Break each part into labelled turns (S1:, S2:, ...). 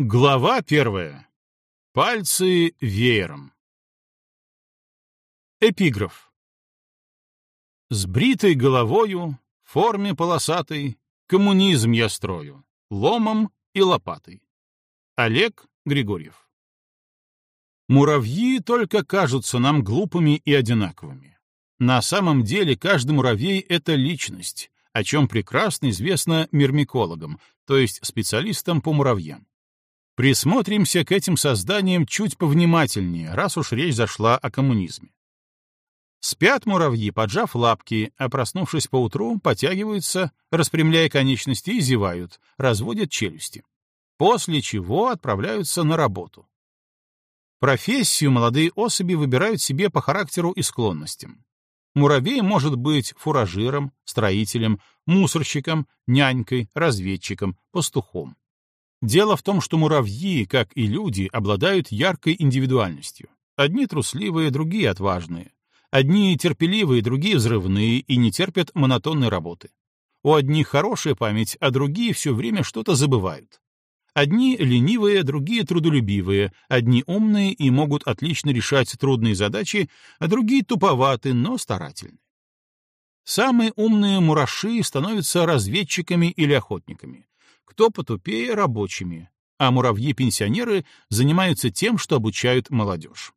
S1: Глава первая. Пальцы веером. Эпиграф. С бритой головою, форме полосатой, коммунизм я строю, ломом и лопатой. Олег Григорьев. Муравьи только кажутся нам глупыми и одинаковыми. На самом деле каждый муравей — это личность, о чем прекрасно известно мирмикологам, то есть специалистам по муравьям. Присмотримся к этим созданиям чуть повнимательнее, раз уж речь зашла о коммунизме. Спят муравьи, поджав лапки, а проснувшись поутру, потягиваются, распрямляя конечности и зевают, разводят челюсти. После чего отправляются на работу. Профессию молодые особи выбирают себе по характеру и склонностям. Муравей может быть фуражиром, строителем, мусорщиком, нянькой, разведчиком, пастухом. Дело в том, что муравьи, как и люди, обладают яркой индивидуальностью. Одни трусливые, другие отважные. Одни терпеливые, другие взрывные и не терпят монотонной работы. У одних хорошая память, а другие все время что-то забывают. Одни ленивые, другие трудолюбивые, одни умные и могут отлично решать трудные задачи, а другие туповаты, но старательны. Самые умные мураши становятся разведчиками или охотниками кто потупее — рабочими, а муравьи-пенсионеры занимаются тем, что обучают молодежь.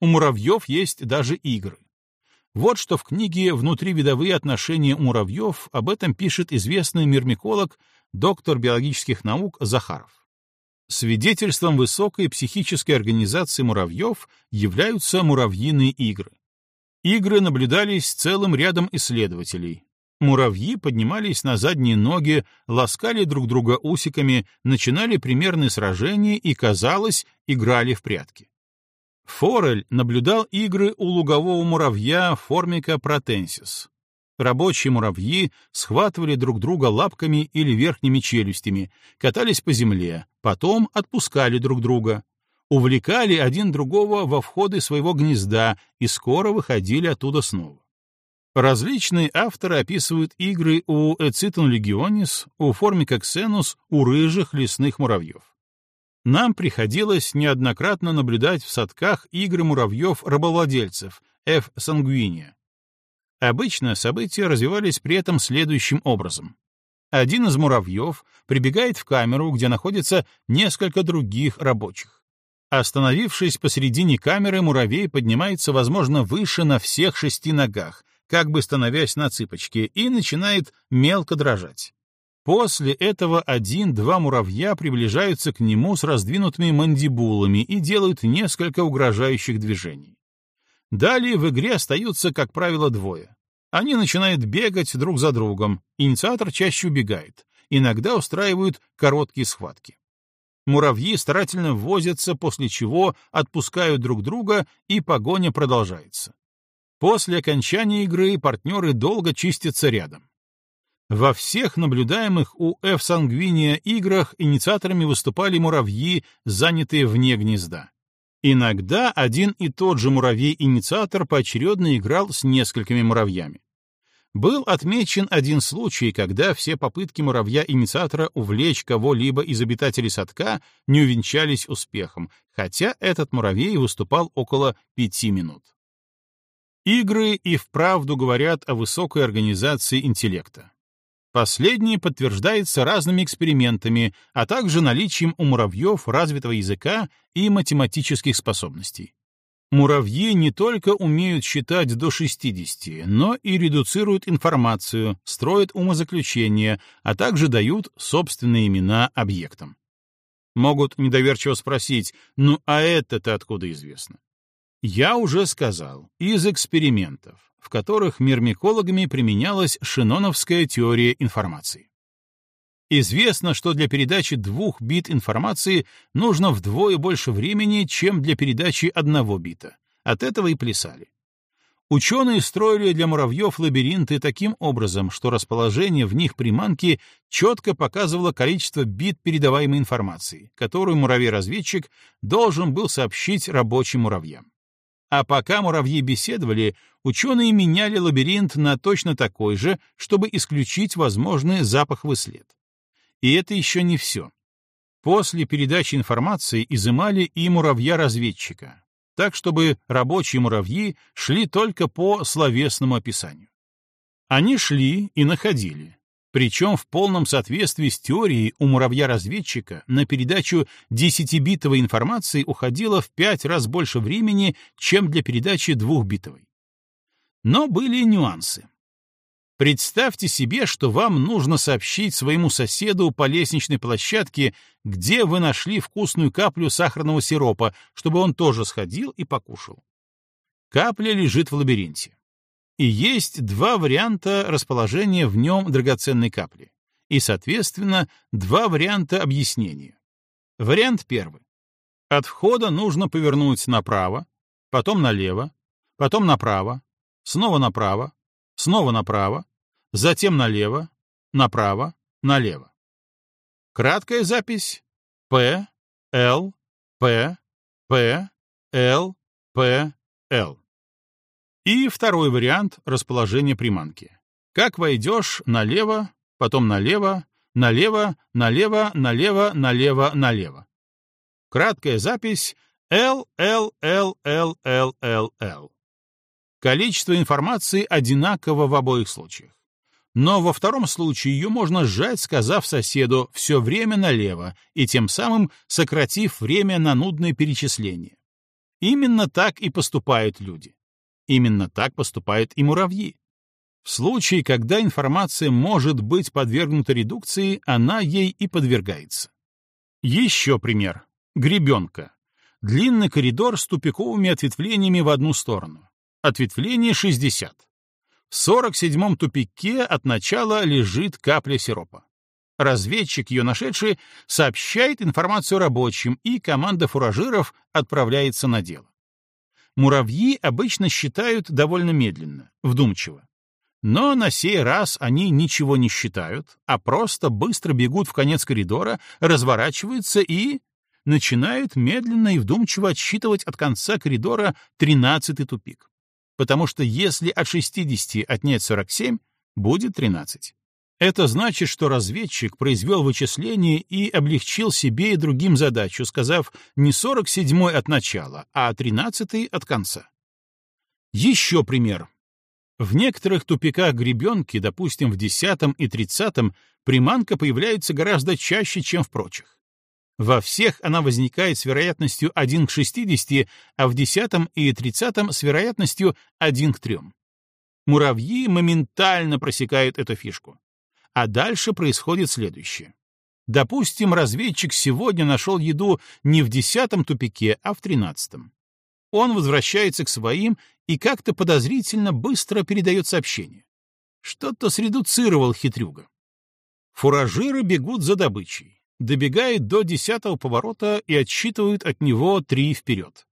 S1: У муравьев есть даже игры. Вот что в книге «Внутривидовые отношения муравьев» об этом пишет известный мирмиколог, доктор биологических наук Захаров. Свидетельством высокой психической организации муравьев являются муравьиные игры. Игры наблюдались целым рядом исследователей, Муравьи поднимались на задние ноги, ласкали друг друга усиками, начинали примерные сражения и, казалось, играли в прятки. Форель наблюдал игры у лугового муравья формика протенсис. Рабочие муравьи схватывали друг друга лапками или верхними челюстями, катались по земле, потом отпускали друг друга, увлекали один другого во входы своего гнезда и скоро выходили оттуда снова. Различные авторы описывают игры у Эцитон легионис, у Формика ксенус, у рыжих лесных муравьев. Нам приходилось неоднократно наблюдать в садках игры муравьев-рабовладельцев, F. sanguinea. Обычно события развивались при этом следующим образом. Один из муравьев прибегает в камеру, где находится несколько других рабочих. Остановившись посередине камеры, муравей поднимается, возможно, выше на всех шести ногах, как бы становясь на цыпочки, и начинает мелко дрожать. После этого один-два муравья приближаются к нему с раздвинутыми мандибулами и делают несколько угрожающих движений. Далее в игре остаются, как правило, двое. Они начинают бегать друг за другом, инициатор чаще убегает, иногда устраивают короткие схватки. Муравьи старательно возятся, после чего отпускают друг друга, и погоня продолжается. После окончания игры партнеры долго чистятся рядом. Во всех наблюдаемых у F. Sanguinia играх инициаторами выступали муравьи, занятые вне гнезда. Иногда один и тот же муравей-инициатор поочередно играл с несколькими муравьями. Был отмечен один случай, когда все попытки муравья-инициатора увлечь кого-либо из обитателей садка не увенчались успехом, хотя этот муравей выступал около пяти минут. Игры и вправду говорят о высокой организации интеллекта. Последнее подтверждается разными экспериментами, а также наличием у муравьев развитого языка и математических способностей. Муравьи не только умеют считать до 60, но и редуцируют информацию, строят умозаключения, а также дают собственные имена объектам. Могут недоверчиво спросить, ну а это-то откуда известно? Я уже сказал, из экспериментов, в которых мирмикологами применялась шиноновская теория информации. Известно, что для передачи двух бит информации нужно вдвое больше времени, чем для передачи одного бита. От этого и плясали. Ученые строили для муравьев лабиринты таким образом, что расположение в них приманки четко показывало количество бит передаваемой информации, которую муравей-разведчик должен был сообщить рабочим муравьям. А пока муравьи беседовали, ученые меняли лабиринт на точно такой же, чтобы исключить возможный запах в след. И это еще не все. После передачи информации изымали и муравья-разведчика, так чтобы рабочие муравьи шли только по словесному описанию. Они шли и находили, причем в полном соответствии с теорией у муравья-разведчика на передачу 10-битовой информации уходило в 5 раз больше времени, чем для передачи 2-битовой. Но были нюансы. Представьте себе, что вам нужно сообщить своему соседу по лестничной площадке, где вы нашли вкусную каплю сахарного сиропа, чтобы он тоже сходил и покушал. Капля лежит в лабиринте. И есть два варианта расположения в нем драгоценной капли. И, соответственно, два варианта объяснения. Вариант первый. От входа нужно повернуть направо, потом налево, потом направо, снова направо, снова направо, затем налево, направо, налево. Краткая запись П, Л, П, П, Л, П, Л. И второй вариант расположения приманки. Как войдешь налево, потом налево, налево, налево, налево, налево, налево. Краткая запись L, L, L, L, L, L, L. Количество информации одинаково в обоих случаях. Но во втором случае ее можно сжать, сказав соседу «все время налево» и тем самым сократив время на нудное перечисление. Именно так и поступают люди. Именно так поступают и муравьи. В случае, когда информация может быть подвергнута редукции, она ей и подвергается. Еще пример. Гребенка. Длинный коридор с тупиковыми ответвлениями в одну сторону. Ответвление 60. В 47-м тупике от начала лежит капля сиропа. Разведчик, ее нашедший, сообщает информацию рабочим, и команда фуражиров отправляется на дело. Муравьи обычно считают довольно медленно, вдумчиво. Но на сей раз они ничего не считают, а просто быстро бегут в конец коридора, разворачиваются и начинают медленно и вдумчиво отсчитывать от конца коридора тринадцатый тупик потому что если от 60 отнять 47, будет 13. Это значит, что разведчик произвел вычисление и облегчил себе и другим задачу, сказав не 47-й от начала, а 13-й от конца. Еще пример. В некоторых тупиках гребенки, допустим, в 10 и 30 приманка появляется гораздо чаще, чем в прочих. Во всех она возникает с вероятностью 1 к 60, а в 10 и 30 с вероятностью 1 к 3. Муравьи моментально просекают эту фишку. А дальше происходит следующее. Допустим, разведчик сегодня нашел еду не в десятом тупике, а в тринадцатом. Он возвращается к своим и как-то подозрительно быстро передает сообщение. Что-то средуцировал хитрюга. Фуражиры бегут за добычей добегает до десятого поворота и отсчитывают от него три вперед.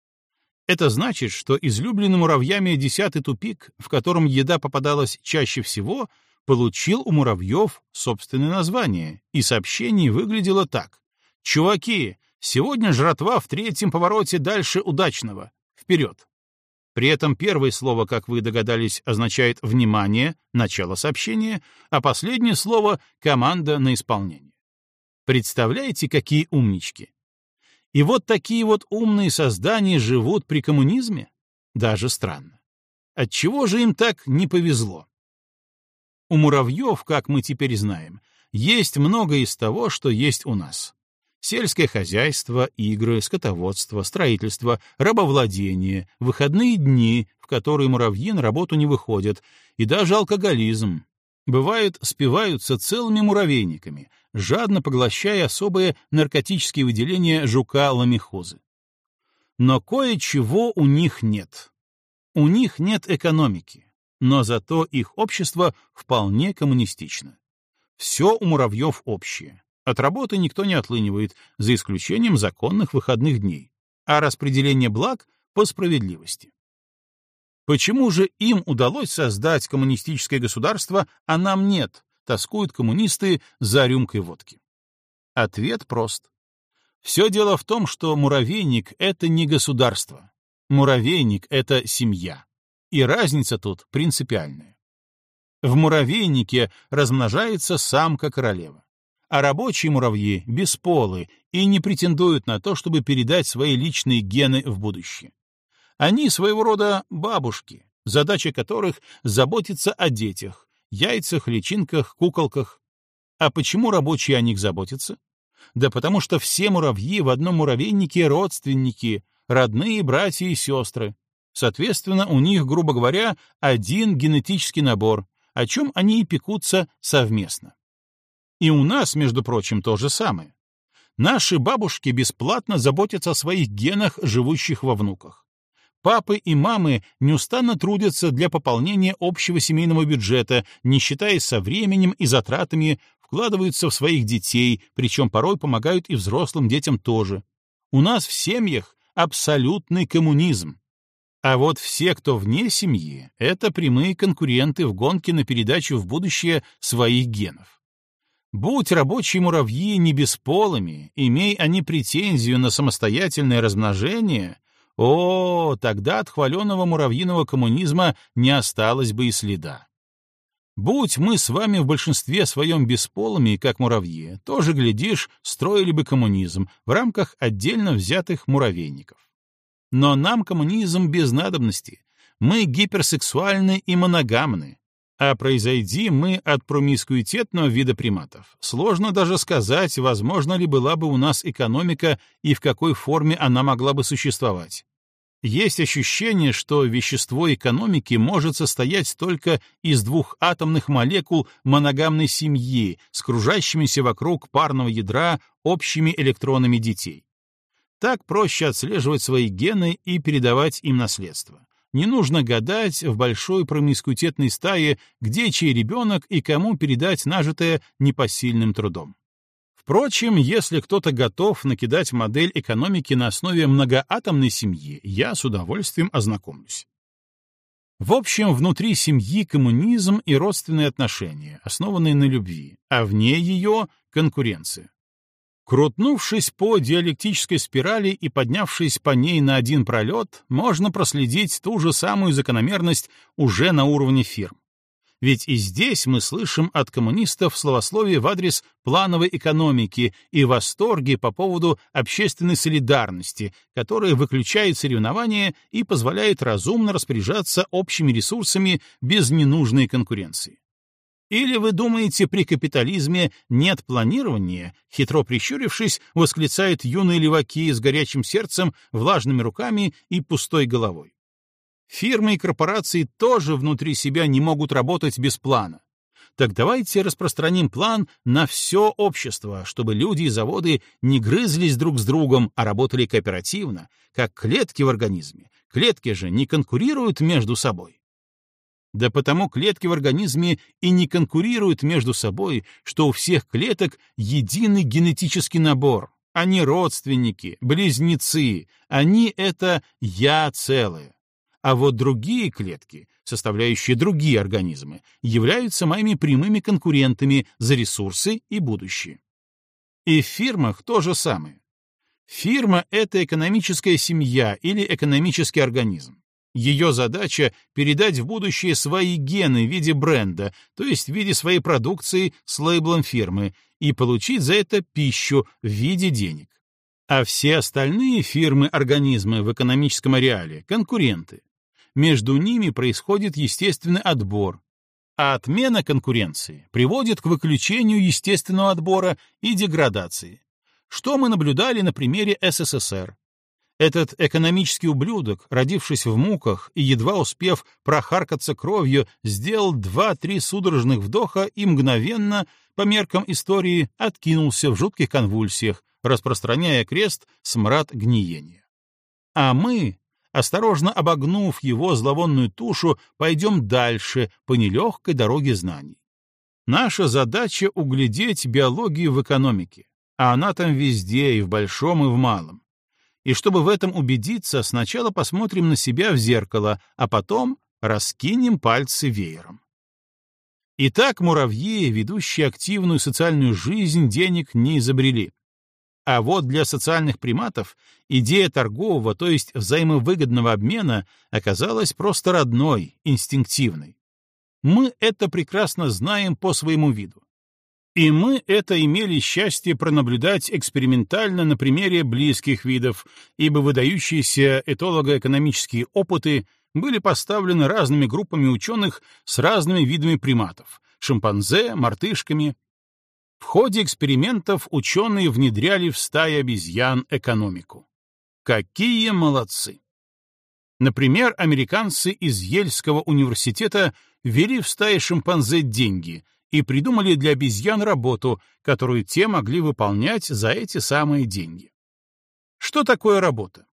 S1: Это значит, что излюбленный муравьями десятый тупик, в котором еда попадалась чаще всего, получил у муравьев собственное название, и сообщение выглядело так. «Чуваки, сегодня жратва в третьем повороте дальше удачного. Вперед!» При этом первое слово, как вы догадались, означает «внимание», начало сообщения, а последнее слово — команда на исполнение. Представляете, какие умнички? И вот такие вот умные создания живут при коммунизме? Даже странно. Отчего же им так не повезло? У муравьев, как мы теперь знаем, есть много из того, что есть у нас. Сельское хозяйство, игры, скотоводство, строительство, рабовладение, выходные дни, в которые муравьи на работу не выходят, и даже алкоголизм. Бывает, спиваются целыми муравейниками, жадно поглощая особые наркотические выделения жука-ламихозы. Но кое-чего у них нет. У них нет экономики, но зато их общество вполне коммунистично. Все у муравьев общее. От работы никто не отлынивает, за исключением законных выходных дней, а распределение благ по справедливости. Почему же им удалось создать коммунистическое государство, а нам нет, тоскуют коммунисты за рюмкой водки? Ответ прост. Все дело в том, что муравейник — это не государство. Муравейник — это семья. И разница тут принципиальная. В муравейнике размножается самка королева. а рабочие муравьи бесполы и не претендуют на то, чтобы передать свои личные гены в будущее. Они своего рода бабушки, задача которых — заботиться о детях, яйцах, личинках, куколках. А почему рабочие о них заботятся? Да потому что все муравьи в одном муравейнике родственники, родные братья и сестры. Соответственно, у них, грубо говоря, один генетический набор, о чем они и пекутся совместно. И у нас, между прочим, то же самое. Наши бабушки бесплатно заботятся о своих генах, живущих во внуках. Папы и мамы неустанно трудятся для пополнения общего семейного бюджета, не считаясь со временем и затратами, вкладываются в своих детей, причем порой помогают и взрослым детям тоже. У нас в семьях абсолютный коммунизм. А вот все, кто вне семьи, это прямые конкуренты в гонке на передачу в будущее своих генов. Будь рабочие муравьи не бесполыми, имей они претензию на самостоятельное размножение, о, тогда от хваленого муравьиного коммунизма не осталось бы и следа. Будь мы с вами в большинстве своем бесполыми, как муравьи, тоже, глядишь, строили бы коммунизм в рамках отдельно взятых муравейников. Но нам коммунизм без надобности. Мы гиперсексуальны и моногамны. А произойди мы от промискуитетного вида приматов. Сложно даже сказать, возможно ли была бы у нас экономика и в какой форме она могла бы существовать. Есть ощущение, что вещество экономики может состоять только из двух атомных молекул моногамной семьи с кружащимися вокруг парного ядра общими электронами детей. Так проще отслеживать свои гены и передавать им наследство. Не нужно гадать в большой промискутетной стае, где чей ребенок и кому передать нажитое непосильным трудом. Впрочем, если кто-то готов накидать модель экономики на основе многоатомной семьи, я с удовольствием ознакомлюсь. В общем, внутри семьи коммунизм и родственные отношения, основанные на любви, а вне ее — конкуренция. Крутнувшись по диалектической спирали и поднявшись по ней на один пролет, можно проследить ту же самую закономерность уже на уровне фирм. Ведь и здесь мы слышим от коммунистов словословие в адрес плановой экономики и восторги по поводу общественной солидарности, которая выключает соревнования и позволяет разумно распоряжаться общими ресурсами без ненужной конкуренции. Или вы думаете, при капитализме нет планирования, хитро прищурившись, восклицают юные леваки с горячим сердцем, влажными руками и пустой головой? Фирмы и корпорации тоже внутри себя не могут работать без плана. Так давайте распространим план на все общество, чтобы люди и заводы не грызлись друг с другом, а работали кооперативно, как клетки в организме. Клетки же не конкурируют между собой. Да потому клетки в организме и не конкурируют между собой, что у всех клеток единый генетический набор. Они родственники, близнецы, они — это «я» целое а вот другие клетки, составляющие другие организмы, являются моими прямыми конкурентами за ресурсы и будущее. И в фирмах то же самое. Фирма — это экономическая семья или экономический организм. Ее задача — передать в будущее свои гены в виде бренда, то есть в виде своей продукции с лейблом фирмы, и получить за это пищу в виде денег. А все остальные фирмы-организмы в экономическом ареале — конкуренты между ними происходит естественный отбор, а отмена конкуренции приводит к выключению естественного отбора и деградации, что мы наблюдали на примере СССР. Этот экономический ублюдок, родившись в муках и едва успев прохаркаться кровью, сделал два-три судорожных вдоха и мгновенно, по меркам истории, откинулся в жутких конвульсиях, распространяя крест смрад гниения. А мы, осторожно обогнув его зловонную тушу, пойдем дальше по нелегкой дороге знаний. Наша задача — углядеть биологию в экономике, а она там везде, и в большом, и в малом. И чтобы в этом убедиться, сначала посмотрим на себя в зеркало, а потом раскинем пальцы веером. Итак, муравьи, ведущие активную социальную жизнь, денег не изобрели. А вот для социальных приматов идея торгового, то есть взаимовыгодного обмена, оказалась просто родной, инстинктивной. Мы это прекрасно знаем по своему виду. И мы это имели счастье пронаблюдать экспериментально на примере близких видов, ибо выдающиеся этолого-экономические опыты были поставлены разными группами ученых с разными видами приматов — шимпанзе, мартышками. В ходе экспериментов ученые внедряли в стаи обезьян экономику. Какие молодцы! Например, американцы из Ельского университета ввели в стаи шимпанзе деньги и придумали для обезьян работу, которую те могли выполнять за эти самые деньги. Что такое работа?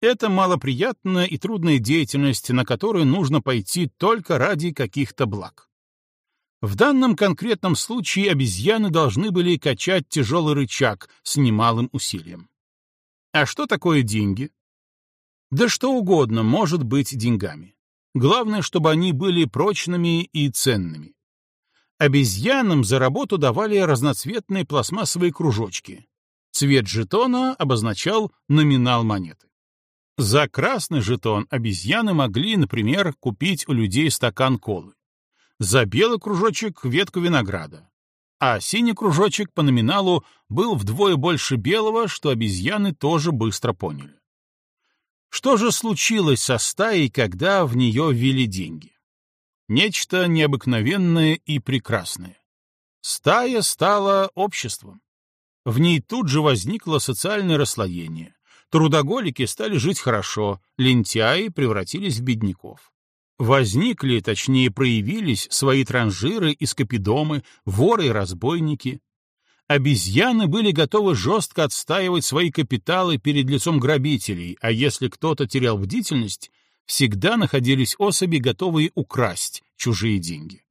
S1: Это малоприятная и трудная деятельность, на которую нужно пойти только ради каких-то благ. В данном конкретном случае обезьяны должны были качать тяжелый рычаг с немалым усилием. А что такое деньги? Да что угодно может быть деньгами. Главное, чтобы они были прочными и ценными. Обезьянам за работу давали разноцветные пластмассовые кружочки. Цвет жетона обозначал номинал монеты. За красный жетон обезьяны могли, например, купить у людей стакан колы. За белый кружочек — ветку винограда. А синий кружочек по номиналу был вдвое больше белого, что обезьяны тоже быстро поняли. Что же случилось со стаей, когда в нее ввели деньги? Нечто необыкновенное и прекрасное. Стая стала обществом. В ней тут же возникло социальное расслоение. Трудоголики стали жить хорошо, лентяи превратились в бедняков. Возникли, точнее проявились, свои транжиры и скопидомы, воры и разбойники. Обезьяны были готовы жестко отстаивать свои капиталы перед лицом грабителей, а если кто-то терял бдительность, всегда находились особи, готовые украсть чужие деньги.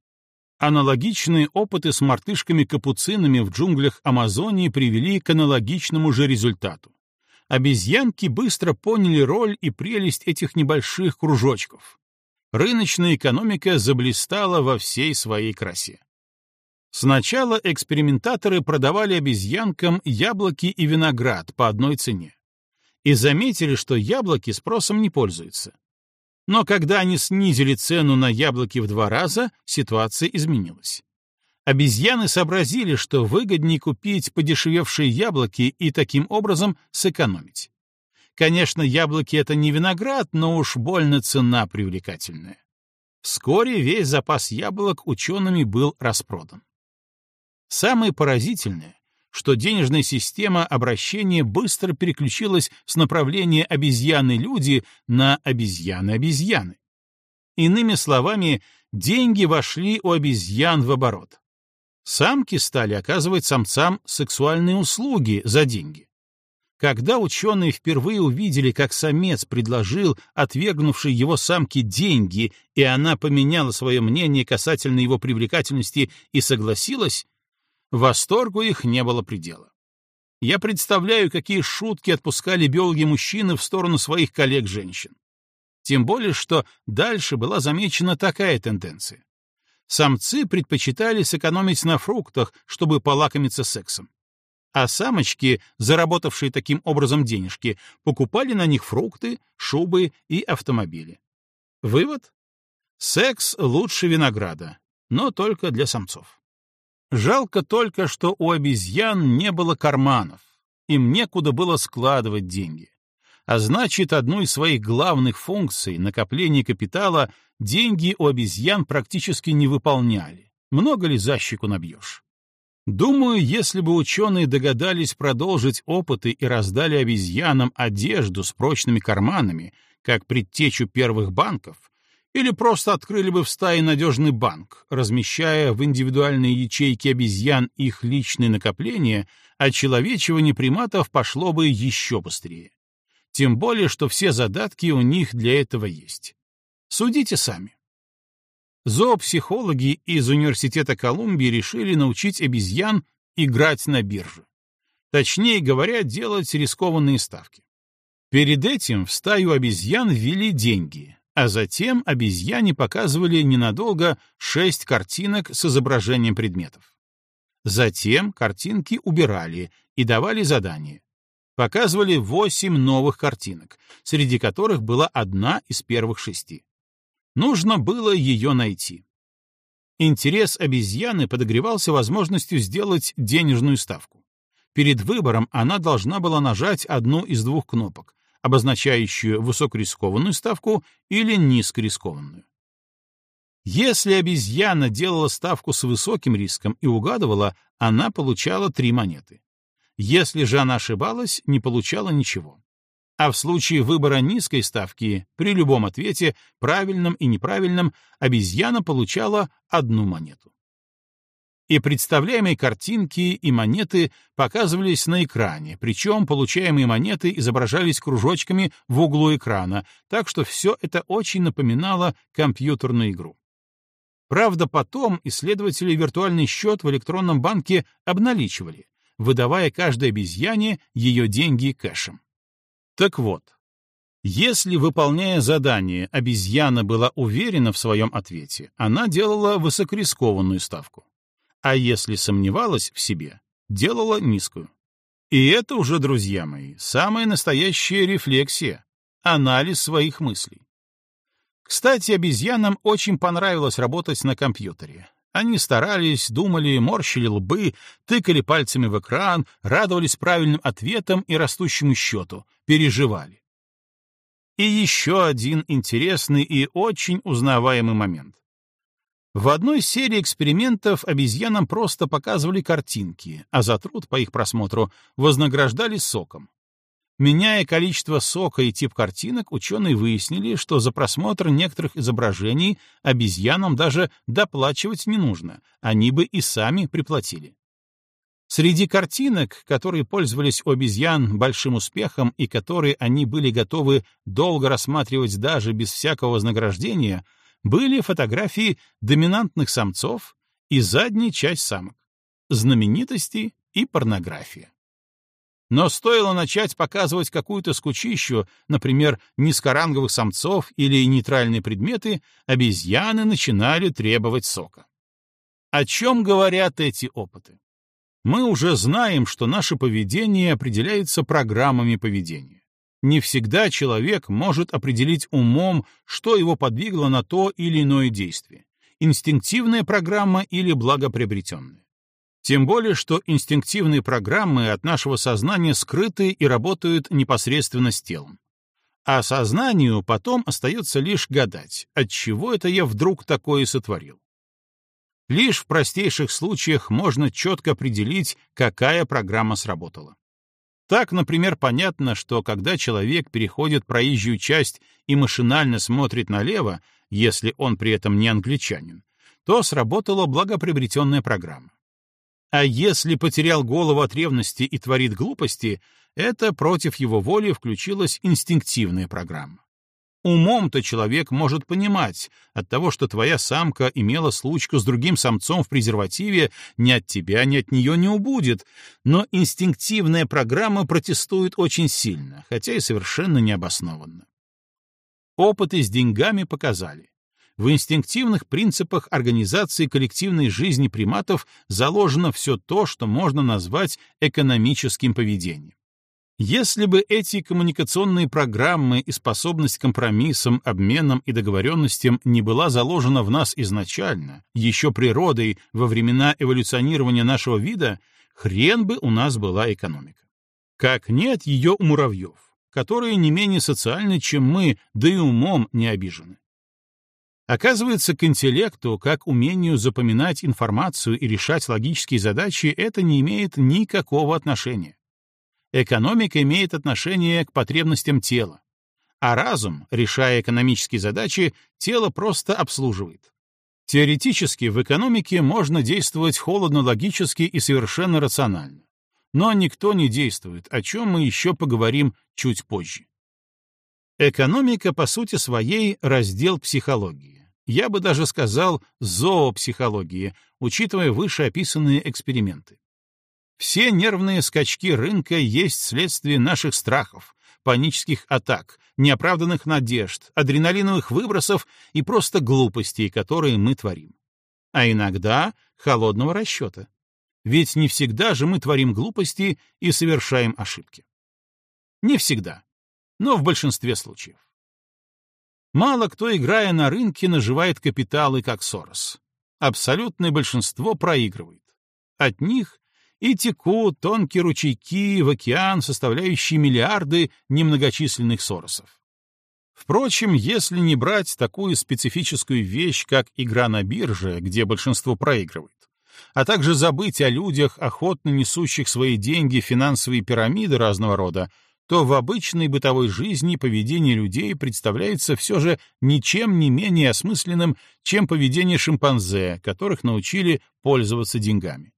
S1: Аналогичные опыты с мартышками-капуцинами в джунглях Амазонии привели к аналогичному же результату. Обезьянки быстро поняли роль и прелесть этих небольших кружочков. Рыночная экономика заблистала во всей своей красе. Сначала экспериментаторы продавали обезьянкам яблоки и виноград по одной цене. И заметили, что яблоки спросом не пользуются. Но когда они снизили цену на яблоки в два раза, ситуация изменилась. Обезьяны сообразили, что выгоднее купить подешевевшие яблоки и таким образом сэкономить. Конечно, яблоки — это не виноград, но уж больно цена привлекательная. Вскоре весь запас яблок учеными был распродан. Самое поразительное, что денежная система обращения быстро переключилась с направления обезьяны-люди на обезьяны-обезьяны. Иными словами, деньги вошли у обезьян в оборот. Самки стали оказывать самцам сексуальные услуги за деньги. Когда ученые впервые увидели, как самец предложил отвергнувшей его самке деньги, и она поменяла свое мнение касательно его привлекательности и согласилась, Восторгу их не было предела. Я представляю, какие шутки отпускали биологи-мужчины в сторону своих коллег-женщин. Тем более, что дальше была замечена такая тенденция. Самцы предпочитали сэкономить на фруктах, чтобы полакомиться сексом. А самочки, заработавшие таким образом денежки, покупали на них фрукты, шубы и автомобили. Вывод? Секс лучше винограда, но только для самцов. Жалко только, что у обезьян не было карманов, им некуда было складывать деньги. А значит, одну из своих главных функций — накопления капитала — деньги у обезьян практически не выполняли. Много ли за щеку набьешь? Думаю, если бы ученые догадались продолжить опыты и раздали обезьянам одежду с прочными карманами, как предтечу первых банков, или просто открыли бы в стае надежный банк, размещая в индивидуальные ячейки обезьян их личные накопления, а человечивание приматов пошло бы еще быстрее. Тем более, что все задатки у них для этого есть. Судите сами. Зоопсихологи из Университета Колумбии решили научить обезьян играть на бирже. Точнее говоря, делать рискованные ставки. Перед этим в стаю обезьян ввели деньги, а затем обезьяне показывали ненадолго шесть картинок с изображением предметов. Затем картинки убирали и давали задание. Показывали восемь новых картинок, среди которых была одна из первых шести. Нужно было ее найти. Интерес обезьяны подогревался возможностью сделать денежную ставку. Перед выбором она должна была нажать одну из двух кнопок, обозначающую высокорискованную ставку или низкорискованную. Если обезьяна делала ставку с высоким риском и угадывала, она получала три монеты. Если же она ошибалась, не получала ничего. А в случае выбора низкой ставки, при любом ответе, правильном и неправильном, обезьяна получала одну монету. И представляемые картинки и монеты показывались на экране, причем получаемые монеты изображались кружочками в углу экрана, так что все это очень напоминало компьютерную игру. Правда, потом исследователи виртуальный счет в электронном банке обналичивали, выдавая каждой обезьяне ее деньги кэшем. Так вот, если, выполняя задание, обезьяна была уверена в своем ответе, она делала высокорискованную ставку. А если сомневалась в себе, делала низкую. И это уже, друзья мои, самая настоящая рефлексия, анализ своих мыслей. Кстати, обезьянам очень понравилось работать на компьютере. Они старались, думали, морщили лбы, тыкали пальцами в экран, радовались правильным ответам и растущему счету, переживали. И еще один интересный и очень узнаваемый момент. В одной серии экспериментов обезьянам просто показывали картинки, а за труд по их просмотру вознаграждали соком. Меняя количество сока и тип картинок, ученые выяснили, что за просмотр некоторых изображений обезьянам даже доплачивать не нужно, они бы и сами приплатили. Среди картинок, которые пользовались у обезьян большим успехом и которые они были готовы долго рассматривать даже без всякого вознаграждения, были фотографии доминантных самцов и задняя часть самок, знаменитости и порнография. Но стоило начать показывать какую-то скучищу, например, низкоранговых самцов или нейтральные предметы, обезьяны начинали требовать сока. О чем говорят эти опыты? Мы уже знаем, что наше поведение определяется программами поведения. Не всегда человек может определить умом, что его подвигло на то или иное действие — инстинктивная программа или благоприобретенная. Тем более, что инстинктивные программы от нашего сознания скрыты и работают непосредственно с телом. А сознанию потом остается лишь гадать, от чего это я вдруг такое сотворил. Лишь в простейших случаях можно четко определить, какая программа сработала. Так, например, понятно, что когда человек переходит проезжую часть и машинально смотрит налево, если он при этом не англичанин, то сработала благоприобретенная программа. А если потерял голову от ревности и творит глупости, это против его воли включилась инстинктивная программа. Умом-то человек может понимать, от того, что твоя самка имела случку с другим самцом в презервативе, ни от тебя, ни от нее не убудет, но инстинктивная программа протестует очень сильно, хотя и совершенно необоснованно. Опыты с деньгами показали, в инстинктивных принципах организации коллективной жизни приматов заложено все то, что можно назвать экономическим поведением. Если бы эти коммуникационные программы и способность к компромиссам, обменам и договоренностям не была заложена в нас изначально, еще природой во времена эволюционирования нашего вида, хрен бы у нас была экономика. Как нет ее у муравьев, которые не менее социальны, чем мы, да и умом не обижены. Оказывается, к интеллекту, как умению запоминать информацию и решать логические задачи, это не имеет никакого отношения. Экономика имеет отношение к потребностям тела, а разум, решая экономические задачи, тело просто обслуживает. Теоретически в экономике можно действовать холодно-логически и совершенно рационально. Но никто не действует, о чем мы еще поговорим чуть позже. Экономика, по сути своей, раздел психологии я бы даже сказал зоопсихологии, учитывая вышеописанные эксперименты. Все нервные скачки рынка есть следствие наших страхов, панических атак, неоправданных надежд, адреналиновых выбросов и просто глупостей, которые мы творим. А иногда холодного расчета. Ведь не всегда же мы творим глупости и совершаем ошибки. Не всегда, но в большинстве случаев. Мало кто, играя на рынке, наживает капиталы, как Сорос. Абсолютное большинство проигрывает. От них и текут тонкие ручейки в океан, составляющие миллиарды немногочисленных соросов. Впрочем, если не брать такую специфическую вещь, как игра на бирже, где большинство проигрывает, а также забыть о людях, охотно несущих свои деньги в финансовые пирамиды разного рода, то в обычной бытовой жизни поведение людей представляется все же ничем не менее осмысленным, чем поведение шимпанзе, которых научили пользоваться деньгами.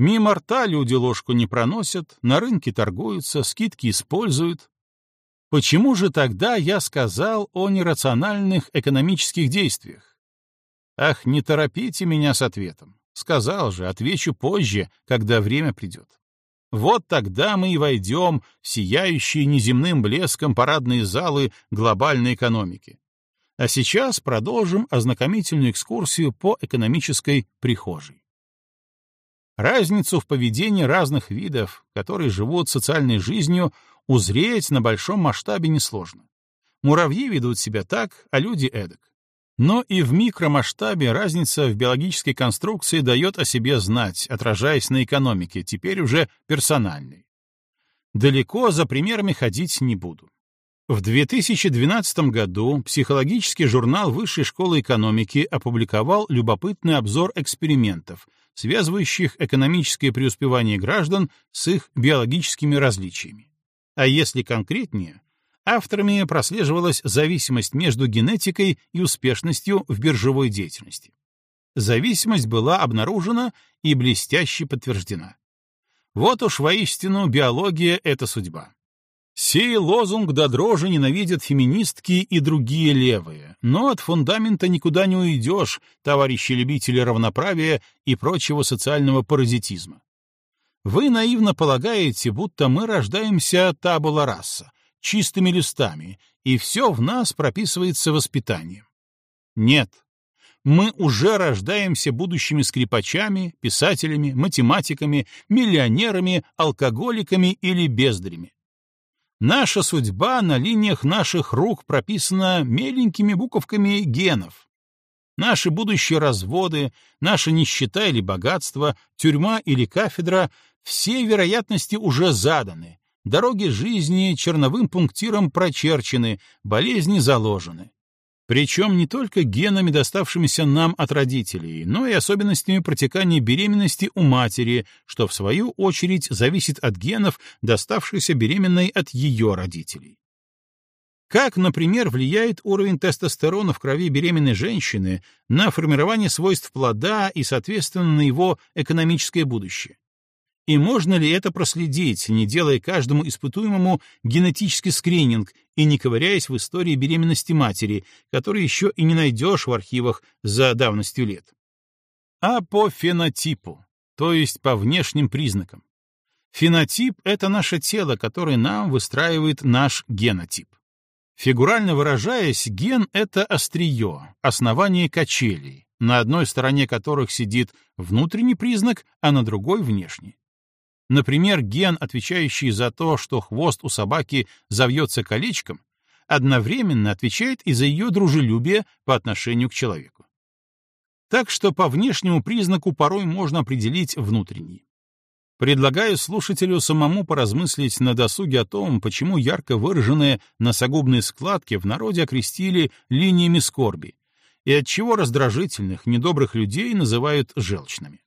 S1: Мимо рта люди ложку не проносят, на рынке торгуются, скидки используют, Почему же тогда я сказал о нерациональных экономических действиях? Ах, не торопите меня с ответом. Сказал же, отвечу позже, когда время придет. Вот тогда мы и войдем в сияющие неземным блеском парадные залы глобальной экономики. А сейчас продолжим ознакомительную экскурсию по экономической прихожей. Разницу в поведении разных видов, которые живут социальной жизнью, узреть на большом масштабе несложно. Муравьи ведут себя так, а люди эдак. Но и в микромасштабе разница в биологической конструкции дает о себе знать, отражаясь на экономике, теперь уже персональной. Далеко за примерами ходить не буду. В 2012 году психологический журнал Высшей школы экономики опубликовал любопытный обзор экспериментов, связывающих экономическое преуспевание граждан с их биологическими различиями. А если конкретнее, авторами прослеживалась зависимость между генетикой и успешностью в биржевой деятельности. Зависимость была обнаружена и блестяще подтверждена. Вот уж воистину биология — это судьба. Сей лозунг до дрожи ненавидят феминистки и другие левые, но от фундамента никуда не уйдешь, товарищи любители равноправия и прочего социального паразитизма. Вы наивно полагаете, будто мы рождаемся табула раса, чистыми листами, и все в нас прописывается воспитанием. Нет. Мы уже рождаемся будущими скрипачами, писателями, математиками, миллионерами, алкоголиками или бездарями. Наша судьба на линиях наших рук прописана меленькими буковками генов. Наши будущие разводы, наша нищета или богатство, тюрьма или кафедра все вероятности уже заданы, дороги жизни черновым пунктиром прочерчены, болезни заложены. Причем не только генами, доставшимися нам от родителей, но и особенностями протекания беременности у матери, что в свою очередь зависит от генов, доставшихся беременной от ее родителей. Как, например, влияет уровень тестостерона в крови беременной женщины на формирование свойств плода и, соответственно, на его экономическое будущее? И можно ли это проследить, не делая каждому испытуемому генетический скрининг и не ковыряясь в истории беременности матери, которую еще и не найдешь в архивах за давностью лет? А по фенотипу, то есть по внешним признакам. Фенотип — это наше тело, которое нам выстраивает наш генотип. Фигурально выражаясь, ген — это острие, основание качелей, на одной стороне которых сидит внутренний признак, а на другой — внешний. Например, ген, отвечающий за то, что хвост у собаки завьется колечком, одновременно отвечает и за ее дружелюбие по отношению к человеку. Так что по внешнему признаку порой можно определить внутренний. Предлагаю слушателю самому поразмыслить на досуге о том, почему ярко выраженные носогубные складки в народе окрестили линиями скорби, и отчего раздражительных, недобрых людей называют желчными.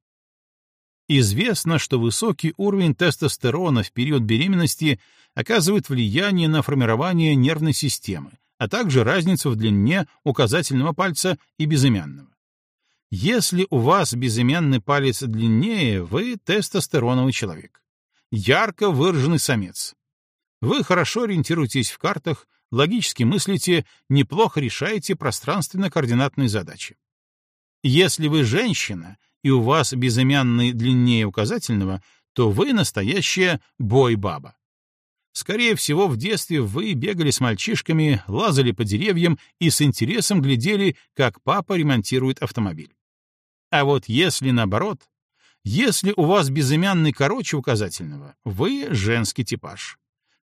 S1: Известно, что высокий уровень тестостерона в период беременности оказывает влияние на формирование нервной системы, а также разницу в длине указательного пальца и безымянного. Если у вас безымянный палец длиннее, вы тестостероновый человек. Ярко выраженный самец. Вы хорошо ориентируетесь в картах, логически мыслите, неплохо решаете пространственно-координатные задачи. Если вы женщина и у вас безымянный длиннее указательного, то вы настоящая бой-баба. Скорее всего, в детстве вы бегали с мальчишками, лазали по деревьям и с интересом глядели, как папа ремонтирует автомобиль. А вот если наоборот, если у вас безымянный короче указательного, вы женский типаж.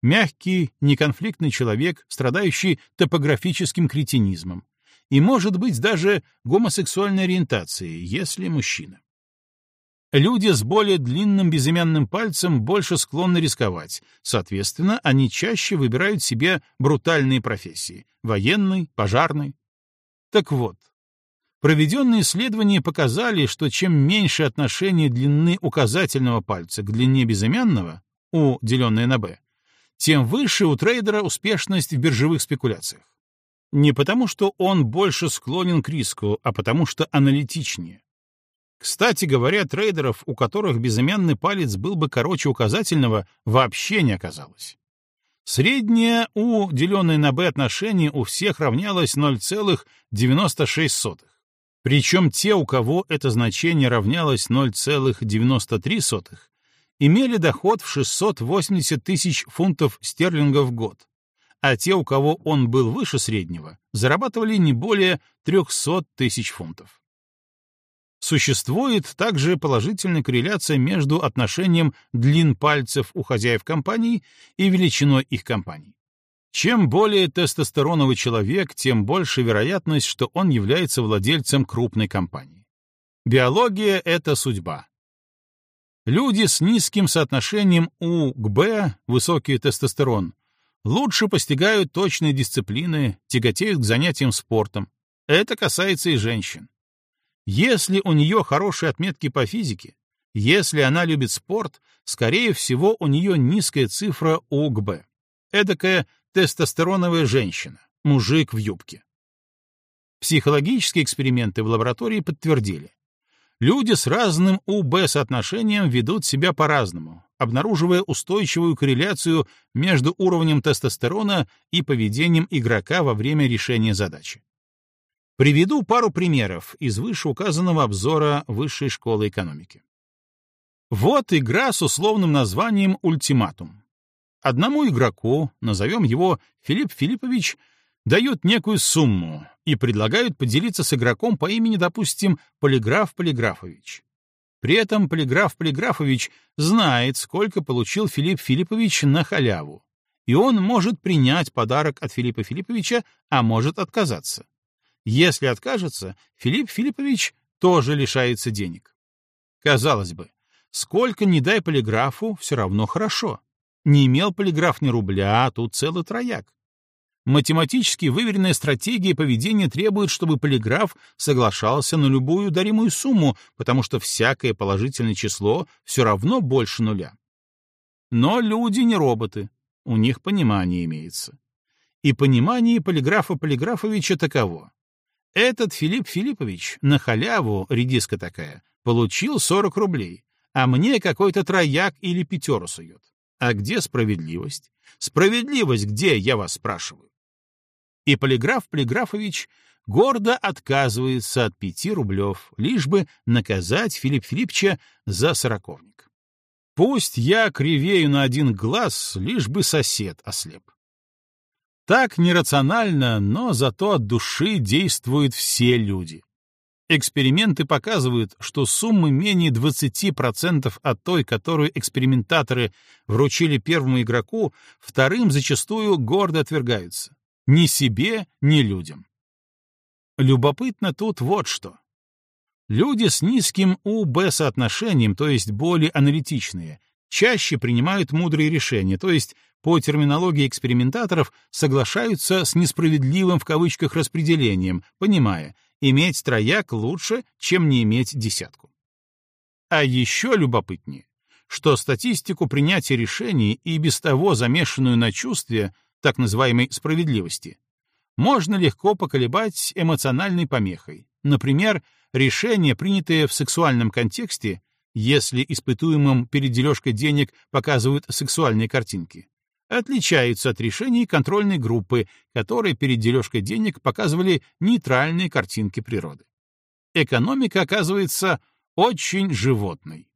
S1: Мягкий, неконфликтный человек, страдающий топографическим кретинизмом, и, может быть, даже гомосексуальной ориентации, если мужчина. Люди с более длинным безымянным пальцем больше склонны рисковать, соответственно, они чаще выбирают себе брутальные профессии — военный, пожарный. Так вот, проведенные исследования показали, что чем меньше отношение длины указательного пальца к длине безымянного, U, деленное на B, тем выше у трейдера успешность в биржевых спекуляциях. Не потому, что он больше склонен к риску, а потому что аналитичнее. Кстати говоря, трейдеров, у которых безымянный палец был бы короче указательного, вообще не оказалось. Среднее U, деленное на B отношение, у всех равнялось 0,96. Причем те, у кого это значение равнялось 0,93, имели доход в 680 тысяч фунтов стерлингов в год, а те, у кого он был выше среднего, зарабатывали не более 300 тысяч фунтов. Существует также положительная корреляция между отношением длин пальцев у хозяев компаний и величиной их компаний. Чем более тестостероновый человек, тем больше вероятность, что он является владельцем крупной компании. Биология — это судьба. Люди с низким соотношением У к Б, высокий тестостерон, лучше постигают точные дисциплины, тяготеют к занятиям спортом. Это касается и женщин. Если у нее хорошие отметки по физике, если она любит спорт, скорее всего, у нее низкая цифра У к Б. Эдакая тестостероновая женщина, мужик в юбке. Психологические эксперименты в лаборатории подтвердили. Люди с разным УБ-соотношением ведут себя по-разному, обнаруживая устойчивую корреляцию между уровнем тестостерона и поведением игрока во время решения задачи. Приведу пару примеров из вышеуказанного обзора Высшей школы экономики. Вот игра с условным названием «Ультиматум». Одному игроку, назовем его Филипп Филиппович, дают некую сумму и предлагают поделиться с игроком по имени, допустим, Полиграф Полиграфович. При этом Полиграф Полиграфович знает, сколько получил Филипп Филиппович на халяву, и он может принять подарок от Филиппа Филипповича, а может отказаться. Если откажется, Филипп Филиппович тоже лишается денег. Казалось бы, сколько ни дай полиграфу, все равно хорошо. Не имел полиграф ни рубля, а тут целый трояк. Математически выверенная стратегия поведения требует, чтобы полиграф соглашался на любую даримую сумму, потому что всякое положительное число все равно больше нуля. Но люди не роботы, у них понимание имеется. И понимание полиграфа Полиграфовича таково. Этот Филипп Филиппович на халяву, редиска такая, получил 40 рублей, а мне какой-то трояк или пятеру сует. А где справедливость? Справедливость где, я вас спрашиваю? И полиграф Полиграфович гордо отказывается от пяти рублев, лишь бы наказать Филипп Филипповича за сороковник. Пусть я кривею на один глаз, лишь бы сосед ослеп. Так нерационально, но зато от души действуют все люди. Эксперименты показывают, что суммы менее 20% от той, которую экспериментаторы вручили первому игроку, вторым зачастую гордо отвергаются. Ни себе, ни людям. Любопытно тут вот что. Люди с низким УБ-соотношением, то есть более аналитичные, чаще принимают мудрые решения, то есть, по терминологии экспериментаторов, соглашаются с несправедливым в кавычках распределением, понимая, иметь трояк лучше, чем не иметь десятку. А еще любопытнее, что статистику принятия решений и без того замешанную на чувстве так называемой справедливости, можно легко поколебать эмоциональной помехой. Например, решение, принятое в сексуальном контексте, если испытуемым перед дележкой денег показывают сексуальные картинки, отличаются от решений контрольной группы, которые перед дележкой денег показывали нейтральные картинки природы. Экономика оказывается очень животной.